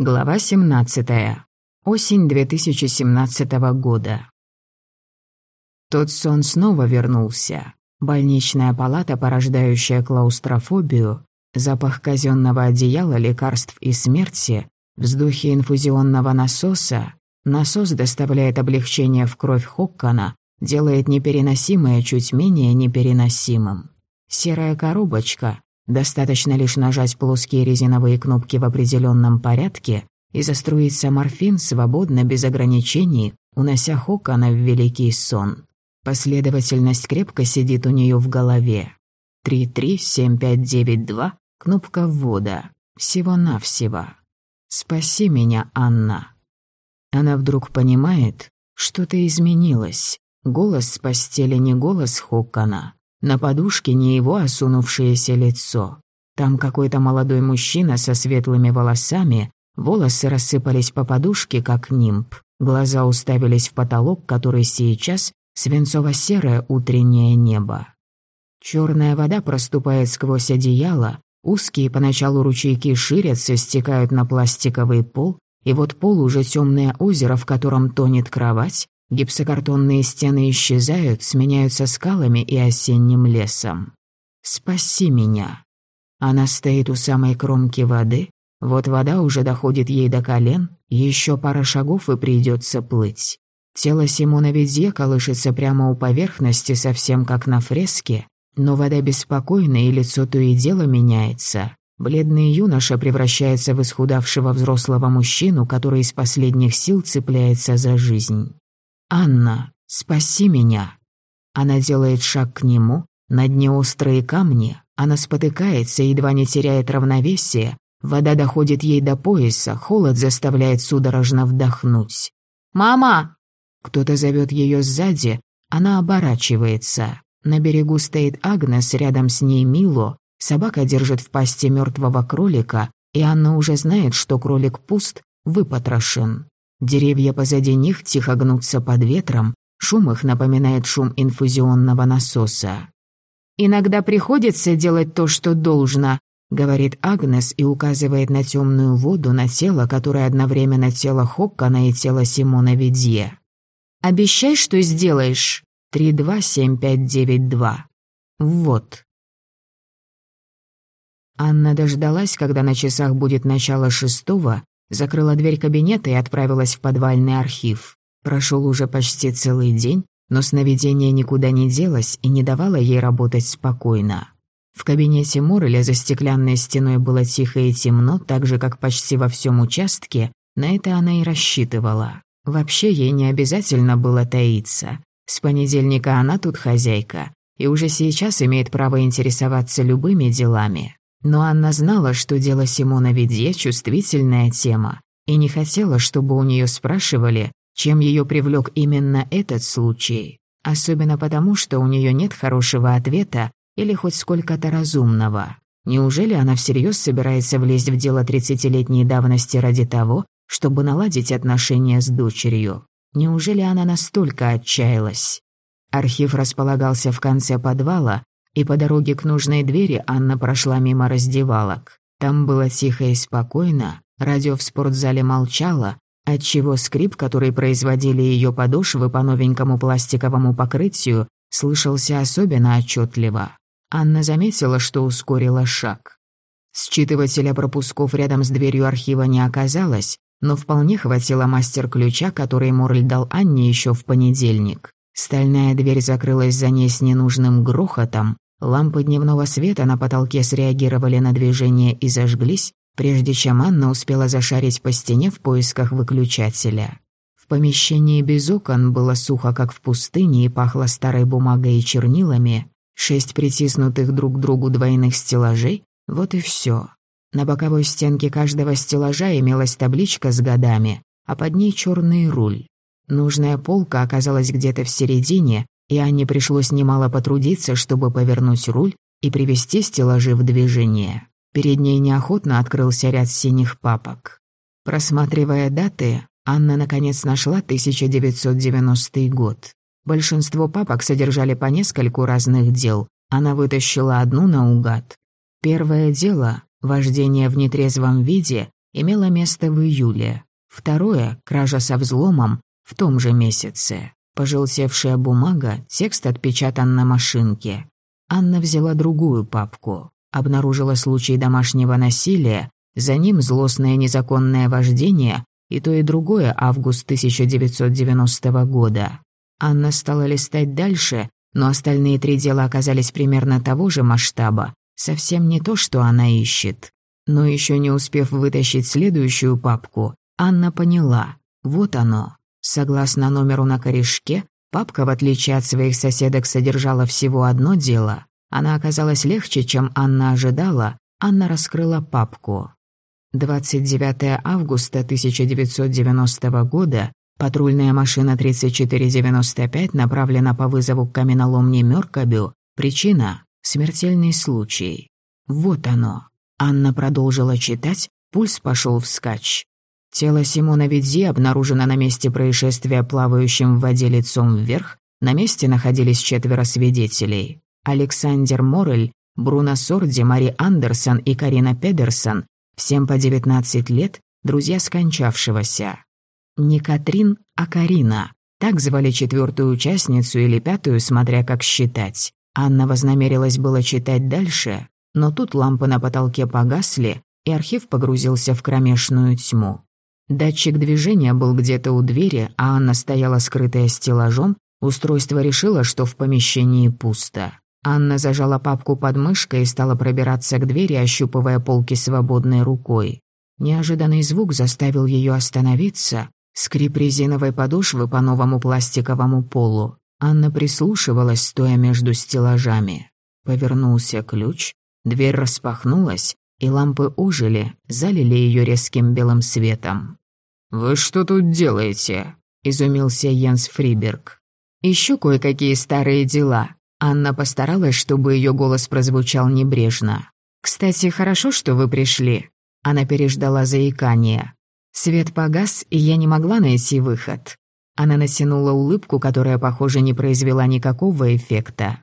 Глава 17. Осень 2017 года. Тот сон снова вернулся. Больничная палата, порождающая клаустрофобию, запах казенного одеяла, лекарств и смерти, вздохи инфузионного насоса. Насос доставляет облегчение в кровь Хоккана, делает непереносимое чуть менее непереносимым. Серая коробочка, Достаточно лишь нажать плоские резиновые кнопки в определенном порядке и заструиться морфин свободно, без ограничений, унося Хокона в великий сон. Последовательность крепко сидит у нее в голове. 337592, кнопка ввода. Всего-навсего. «Спаси меня, Анна». Она вдруг понимает, что-то изменилось. Голос с постели не голос Хокона. На подушке не его осунувшееся лицо. Там какой-то молодой мужчина со светлыми волосами, волосы рассыпались по подушке, как нимб. Глаза уставились в потолок, который сейчас свинцово-серое утреннее небо. Черная вода проступает сквозь одеяло, узкие поначалу ручейки ширятся, стекают на пластиковый пол, и вот пол уже темное озеро, в котором тонет кровать, Гипсокартонные стены исчезают, сменяются скалами и осенним лесом. «Спаси меня!» Она стоит у самой кромки воды, вот вода уже доходит ей до колен, еще пара шагов и придется плыть. Тело Симона Ведье колышется прямо у поверхности, совсем как на фреске, но вода беспокойна, и лицо то и дело меняется. Бледный юноша превращается в исхудавшего взрослого мужчину, который из последних сил цепляется за жизнь. «Анна, спаси меня!» Она делает шаг к нему, на дне острые камни, она спотыкается, едва не теряет равновесие, вода доходит ей до пояса, холод заставляет судорожно вдохнуть. «Мама!» Кто-то зовет ее сзади, она оборачивается. На берегу стоит Агнес, рядом с ней Мило, собака держит в пасти мертвого кролика, и Анна уже знает, что кролик пуст, выпотрошен. Деревья позади них тихо гнутся под ветром, шум их напоминает шум инфузионного насоса. «Иногда приходится делать то, что должно», — говорит Агнес и указывает на темную воду, на тело, которое одновременно тело Хоккана и тело Симона Ведье. «Обещай, что сделаешь». 327592. Вот. Анна дождалась, когда на часах будет начало шестого, закрыла дверь кабинета и отправилась в подвальный архив. Прошел уже почти целый день, но сновидение никуда не делось и не давало ей работать спокойно. В кабинете Мореля за стеклянной стеной было тихо и темно, так же, как почти во всем участке, на это она и рассчитывала. Вообще ей не обязательно было таиться. С понедельника она тут хозяйка, и уже сейчас имеет право интересоваться любыми делами. Но Анна знала, что дело Симона Видье – чувствительная тема, и не хотела, чтобы у нее спрашивали, чем ее привлек именно этот случай. Особенно потому, что у нее нет хорошего ответа или хоть сколько-то разумного. Неужели она всерьез собирается влезть в дело 30-летней давности ради того, чтобы наладить отношения с дочерью? Неужели она настолько отчаялась? Архив располагался в конце подвала, и по дороге к нужной двери Анна прошла мимо раздевалок. Там было тихо и спокойно, радио в спортзале молчало, отчего скрип, который производили ее подошвы по новенькому пластиковому покрытию, слышался особенно отчетливо. Анна заметила, что ускорила шаг. Считывателя пропусков рядом с дверью архива не оказалось, но вполне хватило мастер-ключа, который Морль дал Анне еще в понедельник. Стальная дверь закрылась за ней с ненужным грохотом, Лампы дневного света на потолке среагировали на движение и зажглись, прежде чем Анна успела зашарить по стене в поисках выключателя. В помещении без окон было сухо, как в пустыне, и пахло старой бумагой и чернилами. Шесть притиснутых друг к другу двойных стеллажей — вот и все. На боковой стенке каждого стеллажа имелась табличка с годами, а под ней черный руль. Нужная полка оказалась где-то в середине, и Анне пришлось немало потрудиться, чтобы повернуть руль и привести стеллажи в движение. Перед ней неохотно открылся ряд синих папок. Просматривая даты, Анна наконец нашла 1990 год. Большинство папок содержали по нескольку разных дел. Она вытащила одну наугад. Первое дело – вождение в нетрезвом виде имело место в июле. Второе — кража со взломом в том же месяце. Пожелтевшая бумага, текст отпечатан на машинке. Анна взяла другую папку. Обнаружила случай домашнего насилия, за ним злостное незаконное вождение и то и другое август 1990 года. Анна стала листать дальше, но остальные три дела оказались примерно того же масштаба, совсем не то, что она ищет. Но еще не успев вытащить следующую папку, Анна поняла, вот оно. Согласно номеру на корешке, папка, в отличие от своих соседок, содержала всего одно дело. Она оказалась легче, чем Анна ожидала. Анна раскрыла папку. 29 августа 1990 года патрульная машина 3495 направлена по вызову к каменоломне Мёркабю. Причина – смертельный случай. Вот оно. Анна продолжила читать, пульс пошел вскачь. Тело Симона Видзи обнаружено на месте происшествия плавающим в воде лицом вверх. На месте находились четверо свидетелей. Александр Морель, Бруно Сорди, Мари Андерсон и Карина Педерсон, всем по 19 лет, друзья скончавшегося. Не Катрин, а Карина. Так звали четвертую участницу или пятую, смотря как считать. Анна вознамерилась было читать дальше, но тут лампы на потолке погасли, и архив погрузился в кромешную тьму. Датчик движения был где-то у двери, а Анна стояла скрытая стеллажом. Устройство решило, что в помещении пусто. Анна зажала папку под мышкой и стала пробираться к двери, ощупывая полки свободной рукой. Неожиданный звук заставил ее остановиться. Скрип резиновой подошвы по новому пластиковому полу. Анна прислушивалась, стоя между стеллажами. Повернулся ключ, дверь распахнулась, и лампы ожили, залили ее резким белым светом. «Вы что тут делаете?» – изумился Йенс Фриберг. «Ищу кое-какие старые дела». Анна постаралась, чтобы ее голос прозвучал небрежно. «Кстати, хорошо, что вы пришли». Она переждала заикание. Свет погас, и я не могла найти выход. Она натянула улыбку, которая, похоже, не произвела никакого эффекта.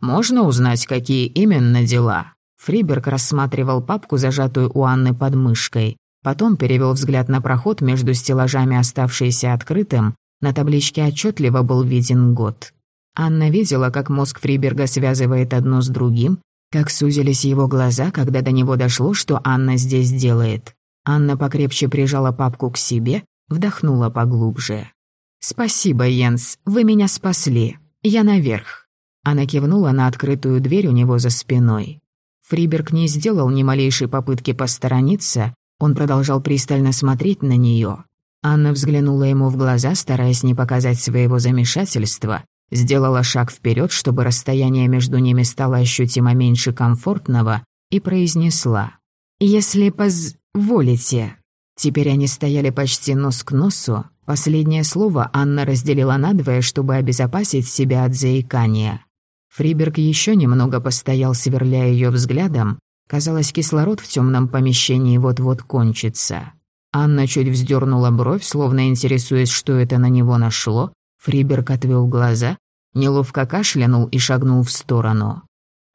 «Можно узнать, какие именно дела?» Фриберг рассматривал папку, зажатую у Анны под мышкой. Потом перевел взгляд на проход между стеллажами, оставшийся открытым. На табличке отчетливо был виден год. Анна видела, как мозг Фриберга связывает одно с другим, как сузились его глаза, когда до него дошло, что Анна здесь делает. Анна покрепче прижала папку к себе, вдохнула поглубже. «Спасибо, Йенс, вы меня спасли. Я наверх». Она кивнула на открытую дверь у него за спиной. Фриберг не сделал ни малейшей попытки посторониться, он продолжал пристально смотреть на нее. Анна взглянула ему в глаза, стараясь не показать своего замешательства, сделала шаг вперед, чтобы расстояние между ними стало ощутимо меньше комфортного, и произнесла «Если позволите». Теперь они стояли почти нос к носу. Последнее слово Анна разделила надвое, чтобы обезопасить себя от заикания. Фриберг еще немного постоял, сверляя ее взглядом. Казалось, кислород в темном помещении вот-вот кончится. Анна чуть вздернула бровь, словно интересуясь, что это на него нашло. Фриберг отвел глаза, неловко кашлянул и шагнул в сторону.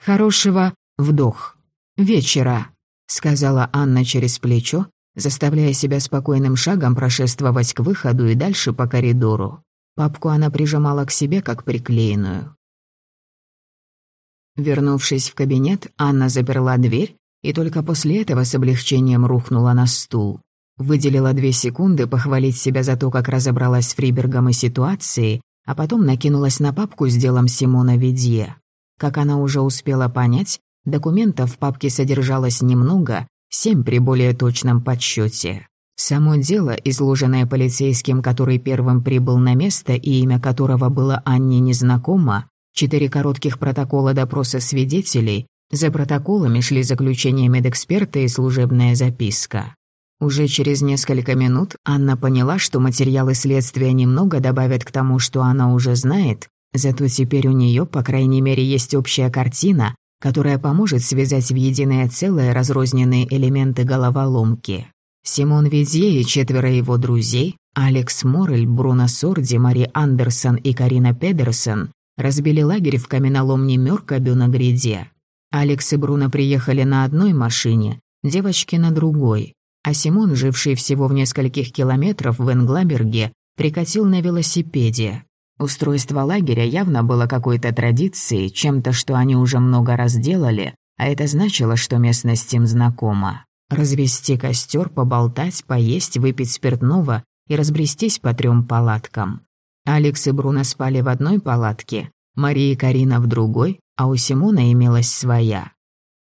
«Хорошего вдох. Вечера», — сказала Анна через плечо, заставляя себя спокойным шагом прошествовать к выходу и дальше по коридору. Папку она прижимала к себе, как приклеенную. Вернувшись в кабинет, Анна заперла дверь и только после этого с облегчением рухнула на стул. Выделила две секунды похвалить себя за то, как разобралась с Фрибергом и ситуацией, а потом накинулась на папку с делом Симона Видье. Как она уже успела понять, документов в папке содержалось немного, семь при более точном подсчете. Само дело, изложенное полицейским, который первым прибыл на место и имя которого было Анне незнакомо, Четыре коротких протокола допроса свидетелей. За протоколами шли заключение медэксперта и служебная записка. Уже через несколько минут Анна поняла, что материалы следствия немного добавят к тому, что она уже знает, зато теперь у нее, по крайней мере, есть общая картина, которая поможет связать в единое целое разрозненные элементы головоломки. Симон Видье и четверо его друзей, Алекс Моррель, Бруно Сорди, Мари Андерсон и Карина Педерсон разбили лагерь в каменоломне Мёркабю на гряде. Алекс и Бруно приехали на одной машине, девочки на другой. а Симон, живший всего в нескольких километров в Энглаберге, прикатил на велосипеде. Устройство лагеря явно было какой-то традицией, чем-то, что они уже много раз делали, а это значило, что местность им знакома. Развести костер, поболтать, поесть, выпить спиртного и разбрестись по трем палаткам. Алекс и Бруно спали в одной палатке, Мария и Карина в другой, а у Симона имелась своя.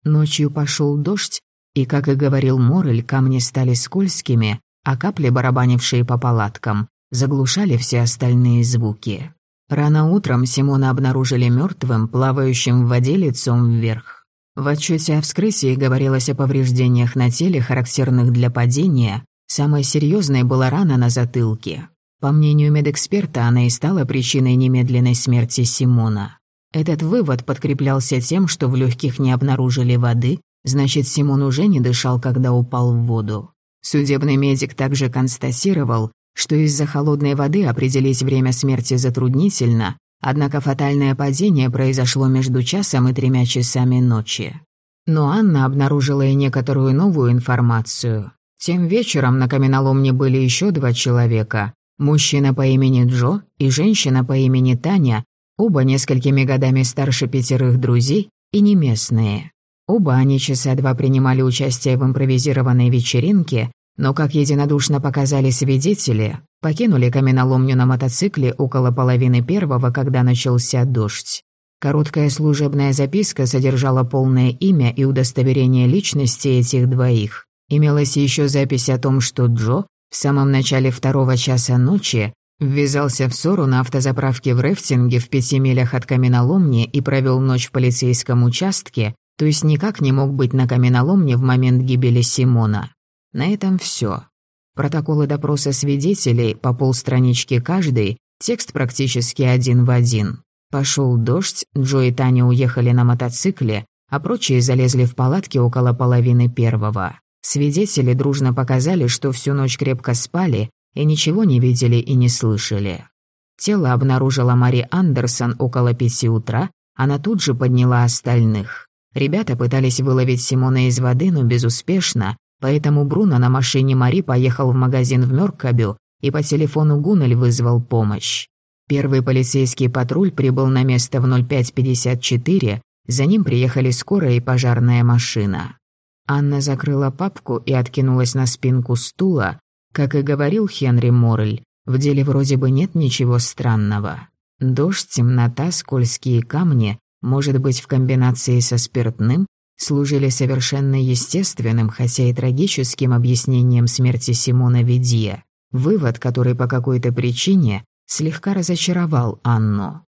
Ночью пошел дождь, и, как и говорил Морель, камни стали скользкими, а капли, барабанившие по палаткам, заглушали все остальные звуки. Рано утром Симона обнаружили мертвым, плавающим в воде лицом вверх. В отчете о вскрытии говорилось о повреждениях на теле, характерных для падения. Самой серьезной была рана на затылке. По мнению медэксперта, она и стала причиной немедленной смерти Симона. Этот вывод подкреплялся тем, что в легких не обнаружили воды, значит, Симон уже не дышал, когда упал в воду. Судебный медик также констатировал, что из-за холодной воды определить время смерти затруднительно, однако фатальное падение произошло между часом и тремя часами ночи. Но Анна обнаружила и некоторую новую информацию. Тем вечером на каменоломне были еще два человека. Мужчина по имени Джо и женщина по имени Таня, оба несколькими годами старше пятерых друзей и не местные. Оба они часа два принимали участие в импровизированной вечеринке, но, как единодушно показали свидетели, покинули каменоломню на мотоцикле около половины первого, когда начался дождь. Короткая служебная записка содержала полное имя и удостоверение личности этих двоих. Имелась еще запись о том, что Джо в самом начале второго часа ночи ввязался в ссору на автозаправке в Рефтинге в пяти милях от каменоломни и провел ночь в полицейском участке, то есть никак не мог быть на каменоломне в момент гибели Симона. На этом все. Протоколы допроса свидетелей по полстранички каждый, текст практически один в один. Пошел дождь, Джо и Таня уехали на мотоцикле, а прочие залезли в палатки около половины первого. Свидетели дружно показали, что всю ночь крепко спали и ничего не видели и не слышали. Тело обнаружила Мари Андерсон около пяти утра, она тут же подняла остальных. Ребята пытались выловить Симона из воды, но безуспешно, Поэтому Бруно на машине Мари поехал в магазин в Мёркабю и по телефону Гуннель вызвал помощь. Первый полицейский патруль прибыл на место в 0554, за ним приехали скорая и пожарная машина. Анна закрыла папку и откинулась на спинку стула. Как и говорил Хенри Моррель, в деле вроде бы нет ничего странного. Дождь, темнота, скользкие камни, может быть, в комбинации со спиртным, служили совершенно естественным, хотя и трагическим объяснением смерти Симона Ведия, вывод, который по какой-то причине слегка разочаровал Анну.